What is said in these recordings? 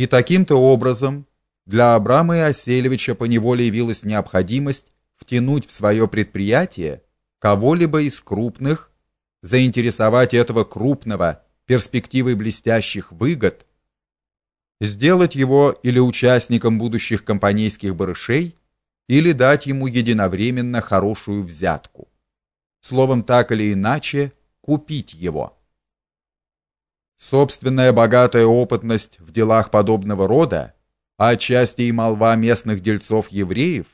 И таким-то образом для Абрама Иоселевича поневоле явилась необходимость втянуть в свое предприятие кого-либо из крупных, заинтересовать этого крупного перспективой блестящих выгод, сделать его или участником будущих компанейских барышей, или дать ему единовременно хорошую взятку. Словом, так или иначе, купить его. Собственная богатая опытность в делах подобного рода, а отчасти и молва местных дельцов-евреев,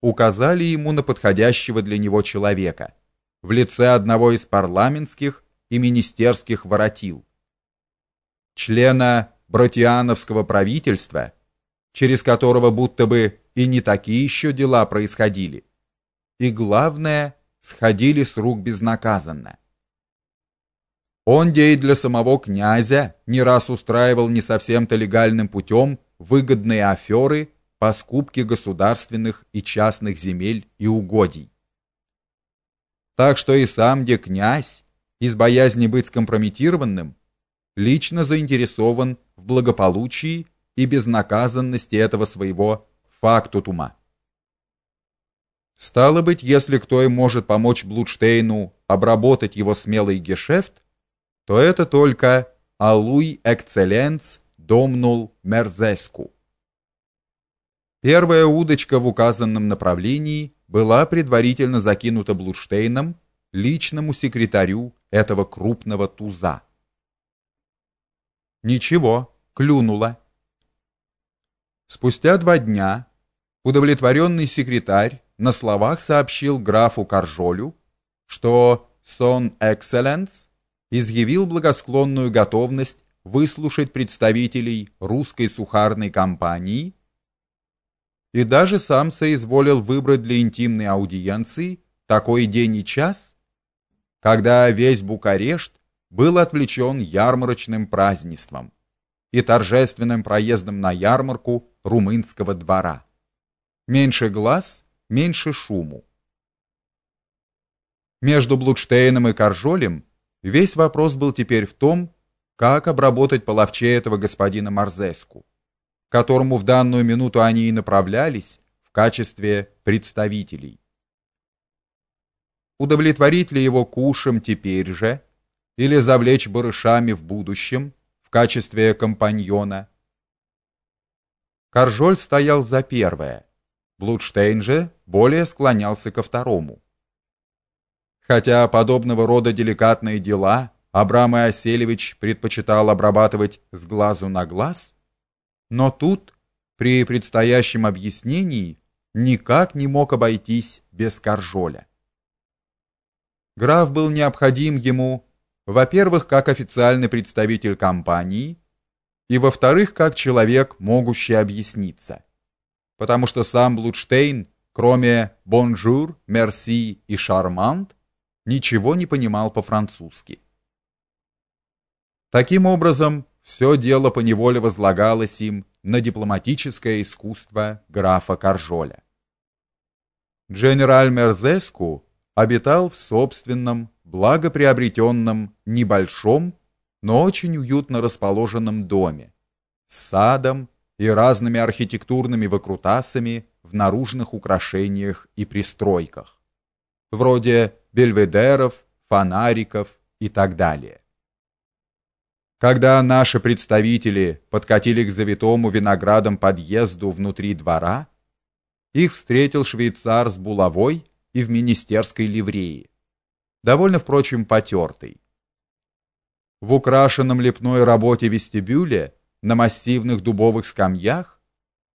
указали ему на подходящего для него человека в лице одного из парламентских и министерских воротил, члена братиановского правительства, через которого будто бы и не такие еще дела происходили. И главное, сходили с рук безнаказанно. Он дей для самого князя не раз устраивал не совсем-то легальным путем выгодные аферы по скупке государственных и частных земель и угодий. Так что и сам де князь из боязни быть скомпрометированным лично заинтересован в благополучии и безнаказанности этого своего фактутума. Стало быть, если кто и может помочь Блудштейну обработать его смелый гешефт, то это только Алуй Экцелленц Домнул Мерзеску. Первая удочка в указанном направлении была предварительно закинута Блудштейном личному секретарю этого крупного туза. Ничего, клюнула. Спустя два дня удовлетворенный секретарь на словах сообщил графу Каржолю, что Сон Экселленс изъявил благосклонную готовность выслушать представителей русской сухарной компании и даже сам соизволил выбрать для интимной аудиенции такой день и час, когда весь Букарешт был отвлечен ярмарочным празднеством и торжественным проездом на ярмарку румынского двора. Меньше глаз, меньше шуму. Между Блудштейном и Каржолем весь вопрос был теперь в том, как обработать половче этого господина Марзеску, которому в данную минуту они и направлялись в качестве представителей. Удовлетворить ли его кушем теперь же или завлечь барышами в будущем в качестве компаньона? Каржоль стоял за первое, Блудштейн же более склонялся ко второму. Хотя подобного рода деликатные дела Абрам Иоселевич предпочитал обрабатывать с глазу на глаз, но тут, при предстоящем объяснении, никак не мог обойтись без Каржоля. Граф был необходим ему, во-первых, как официальный представитель компании, и во-вторых, как человек, могущий объясниться. Потому что сам Блудштейн, кроме «bonjour», «merci» и «charmant», ничего не понимал по-французски. Таким образом, все дело поневоле возлагалось им на дипломатическое искусство графа Каржоля. Генераль Мерзеску обитал в собственном, благоприобретенном, небольшом, но очень уютно расположенном доме с садом и разными архитектурными выкрутасами в наружных украшениях и пристройках, вроде бельведеров, фонариков и так далее. Когда наши представители подкатили к завитому виноградом подъезду внутри двора, их встретил швейцар с булавой и в министерской ливреи, довольно, впрочем, потертый. В украшенном лепной работе вестибюле на массивных дубовых скамьях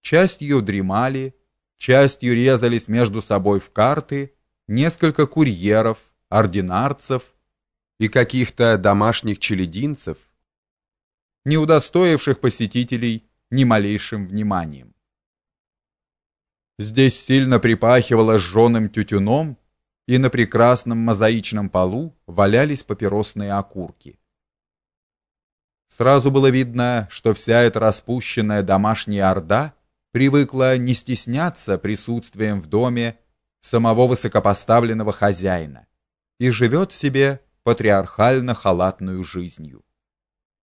частью дремали, частью резались между собой в карты несколько курьеров, ординарцев и каких-то домашних челединцев, не удостоивших посетителей ни малейшим вниманием. Здесь сильно припахивало жженым тютюном, и на прекрасном мозаичном полу валялись папиросные окурки. Сразу было видно, что вся эта распущенная домашняя орда привыкла не стесняться присутствием в доме самого высокопоставленного хозяина и живет себе патриархально-халатную жизнью.